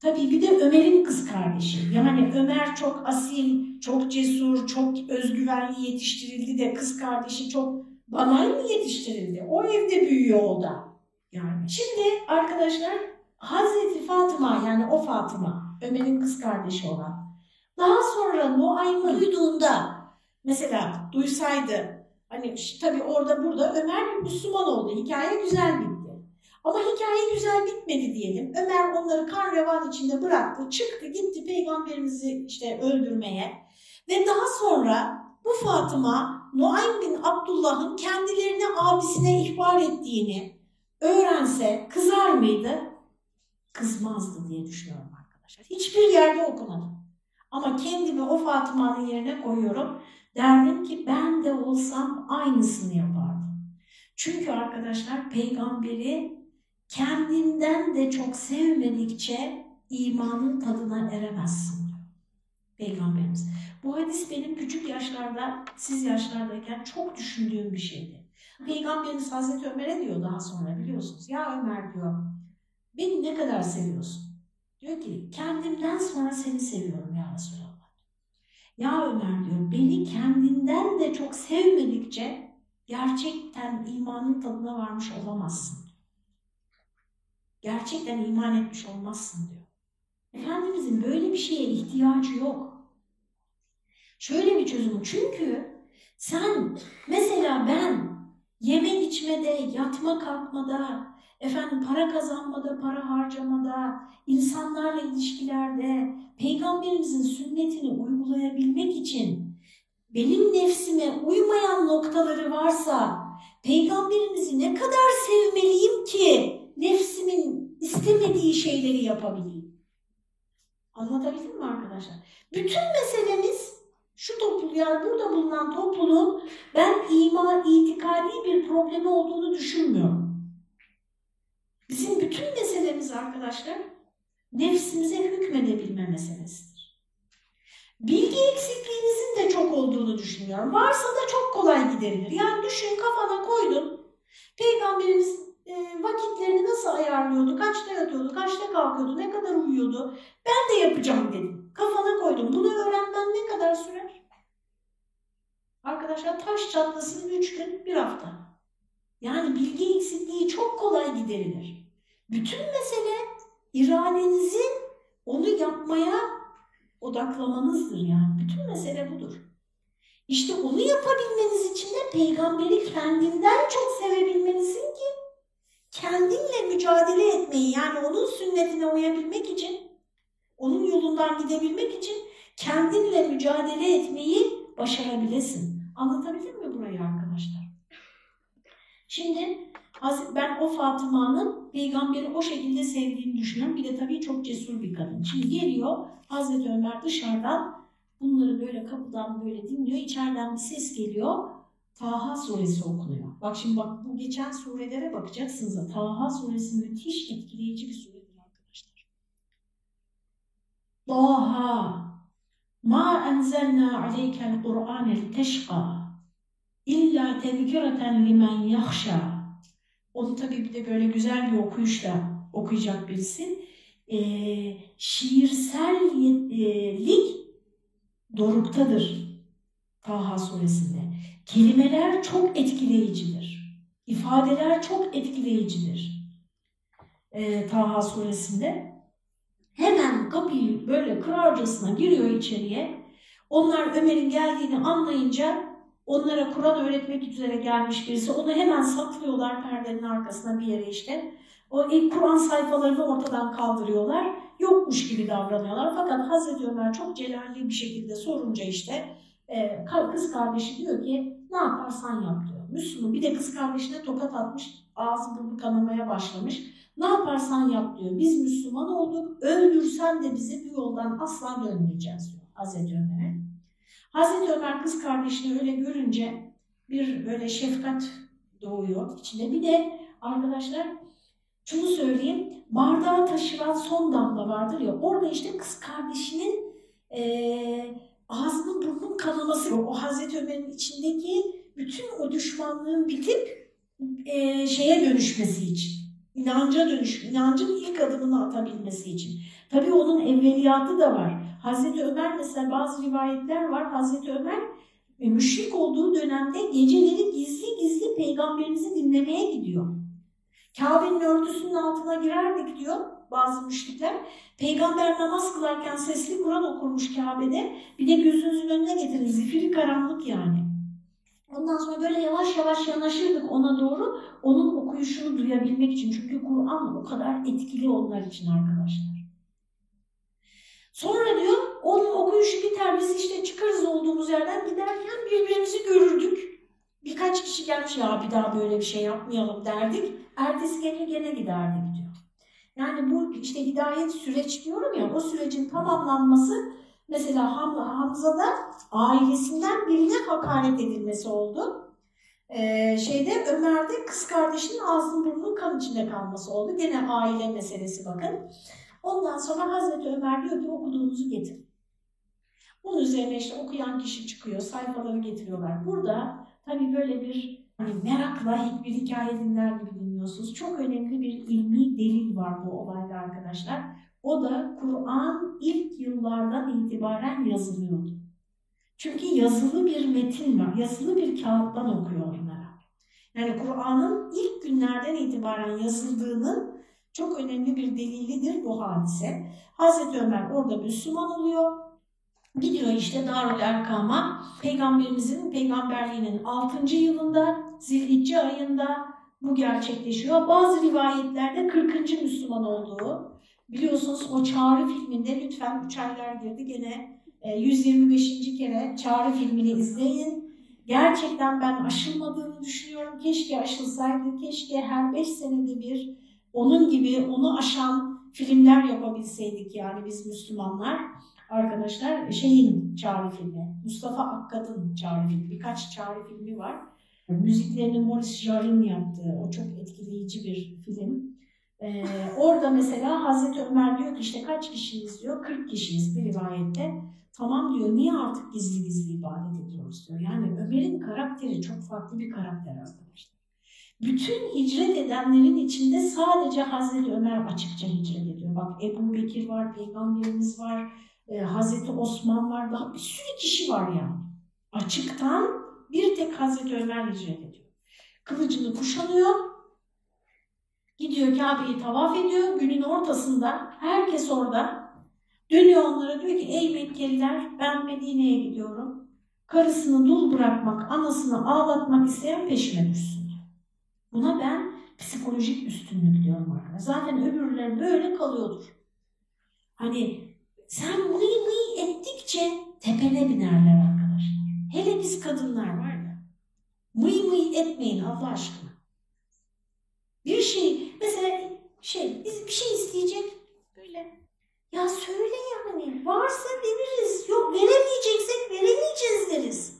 tabii bir de Ömer'in kız kardeşi. Yani Ömer çok asil, çok cesur, çok özgüvenli yetiştirildi de kız kardeşi çok banal mı yetiştirildi? O evde büyüyor o da. Yani şimdi arkadaşlar Hazreti Fatıma yani o Fatıma Ömer'in kız kardeşi olan daha sonra Nuaym'ı duyduğunda mesela duysaydı Hani tabii orada burada Ömer Müslüman oldu. Hikaye güzel bitti. Ama hikaye güzel bitmedi diyelim. Ömer onları kan revan içinde bıraktı, çıktı, gitti peygamberimizi işte öldürmeye. Ve daha sonra bu Fatıma Nuaym bin Abdullah'ın kendilerini abisine ihbar ettiğini öğrense kızar mıydı? Kızmazdı diye düşünüyorum arkadaşlar. Hiçbir yerde okumadım. Ama kendimi o Fatıma'nın yerine koyuyorum. Derdim ki ben de olsam aynısını yapardım. Çünkü arkadaşlar peygamberi kendinden de çok sevmedikçe imanın tadına eremezsin Peygamberimiz. Bu hadis benim küçük yaşlarda, siz yaşlardayken çok düşündüğüm bir şeydi. Peygamberimiz Hazreti Ömer'e diyor daha sonra biliyorsunuz. Ya Ömer diyor, beni ne kadar seviyorsun? Diyor ki kendimden sonra seni seviyorum ya Resulallah. Ya Ömer diyor beni kendinden de çok sevmedikçe gerçekten imanın tadına varmış olamazsın. Gerçekten iman etmiş olmazsın diyor. Efendimizin böyle bir şeye ihtiyacı yok. Şöyle bir çözüm. Çünkü sen mesela ben yeme içmede, yatma kalkmada, efendim para kazanmada, para harcamada, insanlarla ilişkilerde peygamberimizin sünnetini uygulayabilmek için benim nefsime uymayan noktaları varsa peygamberimizi ne kadar sevmeliyim ki nefsimin istemediği şeyleri yapabileyim. Anlatabildim mi arkadaşlar? Bütün meselemiz şu topluluğun yani burada bulunan topluluğun ben iman, itikadi bir problemi olduğunu düşünmüyorum. Bizim bütün meselemiz arkadaşlar nefsimize hükmedebilme meselesidir. Bilgi eksikliğinizin de çok olduğunu düşünüyorum. Varsa da çok kolay giderilir. Yani düşün kafana koydun. Peygamberimiz e, vakitlerini nasıl ayarlıyordu, kaçta yatıyordu, kaçta kalkıyordu, ne kadar uyuyordu. Ben de yapacağım dedim. Kafana koydum. Bunu öğrenmen ne kadar sürer? Arkadaşlar taş çatlasın 3 gün, bir hafta. Yani bilgi eksikliği çok kolay giderilir. Bütün mesele iradenizi onu yapmaya odaklamanızdır yani. Bütün mesele budur. İşte onu yapabilmeniz için de peygamberi kendinden çok sevebilmelisin ki kendinle mücadele etmeyi yani onun sünnetine uyabilmek için, onun yolundan gidebilmek için kendinle mücadele etmeyi başarabilesin. Anlatabildim mi burayı arkadaşlar? Şimdi ben o Fatıma'nın peygamberi o şekilde sevdiğini düşünüyorum. Bir de tabii çok cesur bir kadın. Şimdi geliyor Hazreti Ömer dışarıdan bunları böyle kapıdan böyle dinliyor. İçeriden bir ses geliyor. Taha suresi okunuyor. Bak şimdi bak bu geçen surelere bakacaksınız. Taha suresi müthiş etkileyici bir suredir arkadaşlar. Taha ma enzelna aleykel Kur'ane teşqa illa tezkireten limen yahşa. Onu tabii bir de böyle güzel bir okuyuşla okuyacak birisi. E, şiirsellik doruktadır Taha suresinde. Kelimeler çok etkileyicidir. İfadeler çok etkileyicidir. E, Taha suresinde. Hemen kapıyı böyle kırarcasına giriyor içeriye. Onlar Ömer'in geldiğini anlayınca onlara Kur'an öğretmek üzere gelmiş birisi. Onu hemen saklıyorlar perdenin arkasına bir yere işte. O ilk Kur'an sayfalarını ortadan kaldırıyorlar. Yokmuş gibi davranıyorlar. Fakat Hazreti Ömer çok celalli bir şekilde sorunca işte e, kız kardeşi diyor ki ne yaparsan yap diyor. Müslüman bir de kız kardeşine tokat atmış. Ağzı burnu kanamaya başlamış. Ne yaparsan yap diyor. Biz Müslüman olduk. Öldürsen de bizi bu yoldan asla dönmeyeceğiz diyor Hazreti Ömer'e. Hazreti Ömer kız kardeşini öyle görünce bir böyle şefkat doğuyor içinde. Bir de arkadaşlar şunu söyleyeyim. Bardağı taşıran son damla vardır ya. Orada işte kız kardeşinin kanaması. O Hazreti Ömer'in içindeki bütün o düşmanlığın bitip e, şeye dönüşmesi için. İnanca dönüş, inancın ilk adımını atabilmesi için. Tabii onun evveliyatı da var. Hazreti Ömer mesela bazı rivayetler var. Hazreti Ömer e, müşrik olduğu dönemde geceleri gizli gizli peygamberimizi dinlemeye gidiyor. Kabe'nin örtüsünün altına girerdik diyor bazı müşrikler. Peygamber namaz kılarken sesli Kur'an okurmuş Kabe'de. Bir de gözünüzün önüne getirin. Zifiri karanlık yani. Ondan sonra böyle yavaş yavaş yanaşırdık ona doğru. Onun okuyuşunu duyabilmek için. Çünkü Kur'an o kadar etkili onlar için arkadaşlar. Sonra diyor onun okuyuşu biter biz işte çıkarız olduğumuz yerden giderken birbirimizi görürdük. Birkaç kişi gelmiş ya bir daha böyle bir şey yapmayalım derdik. Ertesi gece gene giderdik diyor. Yani bu işte hidayet süreç diyorum ya o sürecin tamamlanması mesela Ham Hamza'da ailesinden birine hakaret edilmesi oldu. Ee, şeyde Ömer'de kız kardeşinin ağzının burnunun kan içinde kalması oldu. Gene aile meselesi bakın. Ondan sonra Hazreti Ömer diyor ki okuduğunuzu getir. Bunun üzerine işte okuyan kişi çıkıyor, sayfaları getiriyorlar. Burada tabii böyle bir hani merakla bir hikaye dinler gibi dinliyorsunuz. Çok önemli bir ilmi delil var bu olayda arkadaşlar. O da Kur'an ilk yıllardan itibaren yazılıyordu. Çünkü yazılı bir metin var, yazılı bir kağıttan okuyor onlara. Yani Kur'an'ın ilk günlerden itibaren yazıldığının çok önemli bir delilidir bu hadise. Hazreti Ömer orada Müslüman oluyor. Gidiyor işte Darül Erkam'a peygamberimizin peygamberliğinin 6. yılında Zilhicce ayında bu gerçekleşiyor. Bazı rivayetlerde 40. Müslüman olduğu. Biliyorsunuz o Çağrı filminde lütfen 3 aylar girdi gene 125. E, kere Çağrı filmini izleyin. Gerçekten ben aşılmadığını düşünüyorum. Keşke aşılsaydı, keşke her 5 senede bir onun gibi onu aşan filmler yapabilseydik yani biz Müslümanlar arkadaşlar şeyin Çağrı filmi, Mustafa Akkad'ın Çağrı filmi, birkaç Çağrı filmi var. Müziklerini Maurice Jarre'in yaptığı, o çok etkileyici bir film. Ee, orada mesela Hazreti Ömer diyor ki işte kaç kişiyiz diyor, 40 kişiyiz bir rivayette. Tamam diyor, niye artık gizli gizli ibadet ediyoruz diyor. Yani Ömer'in karakteri çok farklı bir karakter arkadaşlar. Bütün hicret edenlerin içinde sadece Hazreti Ömer açıkça hicret ediyor. Bak Ebu Bekir var, Peygamberimiz var, e, Hazreti Osman var, daha bir sürü kişi var yani. Açıktan bir tek Hazreti Ömer hicret ediyor. Kılıcını kuşanıyor, gidiyor Kabe'yi tavaf ediyor, günün ortasında herkes orada. Dönüyor onlara diyor ki ey Mekkeliler ben Medine'ye gidiyorum. Karısını dul bırakmak, anasını ağlatmak isteyen peşime düşsün. Buna ben psikolojik üstünlük diyorum arkadaşlar. Zaten öbürler böyle kalıyordur. Hani sen mıy mıy ettikçe tepene binerler. Hele biz kadınlar var ya. Mıy mıy etmeyin Allah aşkına. Bir şey mesela şey biz bir şey isteyecek böyle ya söyle yani varsa veririz yok veremeyeceksek veremeyeceğiz deriz.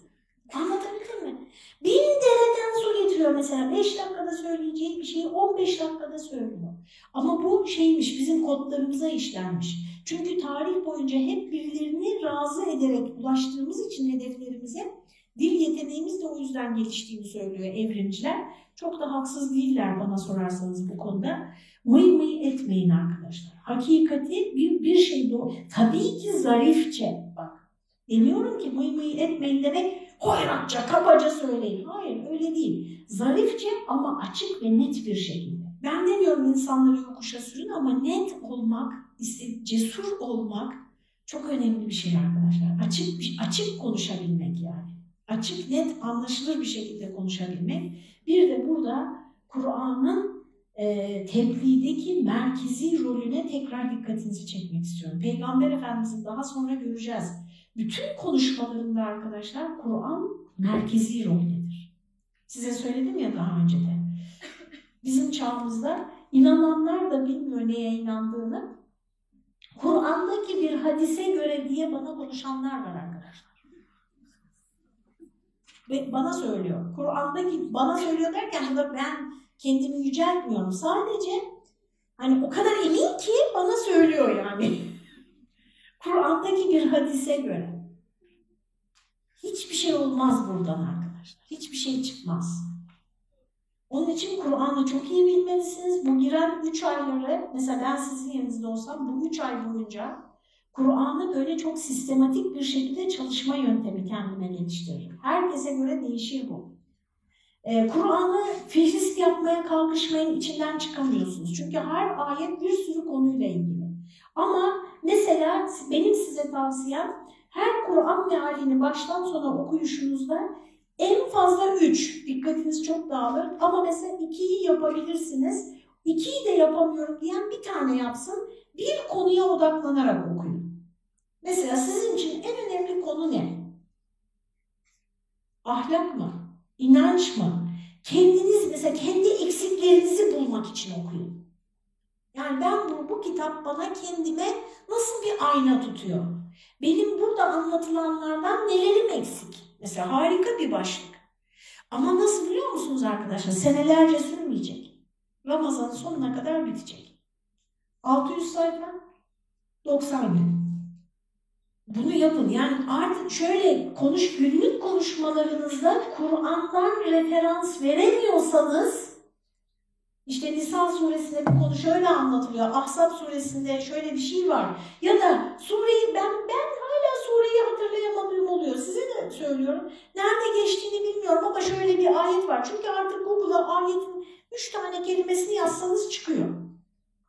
Anlatabildim mi? Bin dereden su getiriyor mesela. Beş dakikada söyleyeceği bir şeyi 15 dakikada söylüyor. Ama bu şeymiş bizim kodlarımıza işlenmiş. Çünkü tarih boyunca hep birilerini razı ederek ulaştığımız için hedeflerimize dil yeteneğimiz de o yüzden geliştiğini söylüyor evrimciler. Çok da haksız değiller bana sorarsanız bu konuda. Mıy mıy etmeyin arkadaşlar. Hakikati bir, bir şey doğru. Tabii ki zarifçe bak. Demiyorum ki mıy mıy etmeyin demek hoyratça, kabaca söyleyin. Hayır öyle değil. Zarifçe ama açık ve net bir şekilde. Ben demiyorum insanları yokuşa sürün ama net olmak, cesur olmak çok önemli bir şey arkadaşlar. Açık, açık konuşabilmek yani. Açık, net, anlaşılır bir şekilde konuşabilmek. Bir de burada Kur'an'ın e, tebliğdeki merkezi rolüne tekrar dikkatinizi çekmek istiyorum. Peygamber Efendimiz'in daha sonra göreceğiz bütün konuşmalarında arkadaşlar Kur'an merkezi roldedir. Size söyledim ya daha önce de. Bizim çağımızda inananlar da bilmiyor neye inandığını. Kur'an'daki bir hadise göre diye bana konuşanlar var arkadaşlar. Ve bana söylüyor. Kur'an'daki bana söylüyor derken burada ben kendimi yüceltmiyorum. Sadece hani o kadar emin ki bana söylüyor yani. [laughs] Kur'an'daki bir hadise göre. Hiçbir şey olmaz buradan arkadaşlar. Hiçbir şey çıkmaz. Onun için Kur'an'ı çok iyi bilmelisiniz. Bu giren üç ayları, mesela ben sizin yerinizde olsam bu üç ay boyunca Kur'an'ı böyle çok sistematik bir şekilde çalışma yöntemi kendime geliştiririm. Herkese göre değişir bu. Ee, Kur'an'ı fihrist yapmaya kalkışmayın, içinden çıkamıyorsunuz. Çünkü her ayet bir sürü konuyla ilgili. Ama mesela benim size tavsiyem her Kur'an mealini baştan sona okuyuşunuzda en fazla üç, dikkatiniz çok dağılır ama mesela ikiyi yapabilirsiniz. İkiyi de yapamıyorum diyen bir tane yapsın, bir konuya odaklanarak okuyun. Mesela sizin için en önemli konu ne? Ahlak mı? İnanç mı? Kendiniz mesela kendi eksiklerinizi bulmak için okuyun. Yani ben bu, bu kitap bana kendime nasıl bir ayna tutuyor? Benim burada anlatılanlardan nelerim eksik? Mesela harika bir başlık. Ama nasıl biliyor musunuz arkadaşlar? Senelerce sürmeyecek. Ramazan'ın sonuna kadar bitecek. 600 sayfa, 90 gün. Bunu yapın. Yani artık şöyle konuş günlük konuşmalarınızda Kur'an'dan referans veremiyorsanız işte Nisa suresinde bir konu şöyle anlatılıyor. Ahzab suresinde şöyle bir şey var. Ya da sureyi ben ben hala sureyi hatırlayamadığım oluyor. Size de söylüyorum. Nerede geçtiğini bilmiyorum ama şöyle bir ayet var. Çünkü artık Google'a ayetin üç tane kelimesini yazsanız çıkıyor.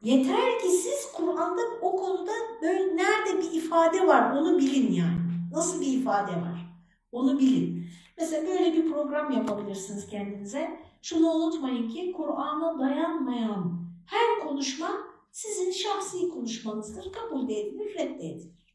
Yeter ki siz Kur'an'da o konuda böyle nerede bir ifade var onu bilin yani. Nasıl bir ifade var? Onu bilin. Mesela böyle bir program yapabilirsiniz kendinize. Şunu unutmayın ki Kur'an'a dayanmayan her konuşma sizin şahsi konuşmanızdır. Kabul de edilir, reddedilir.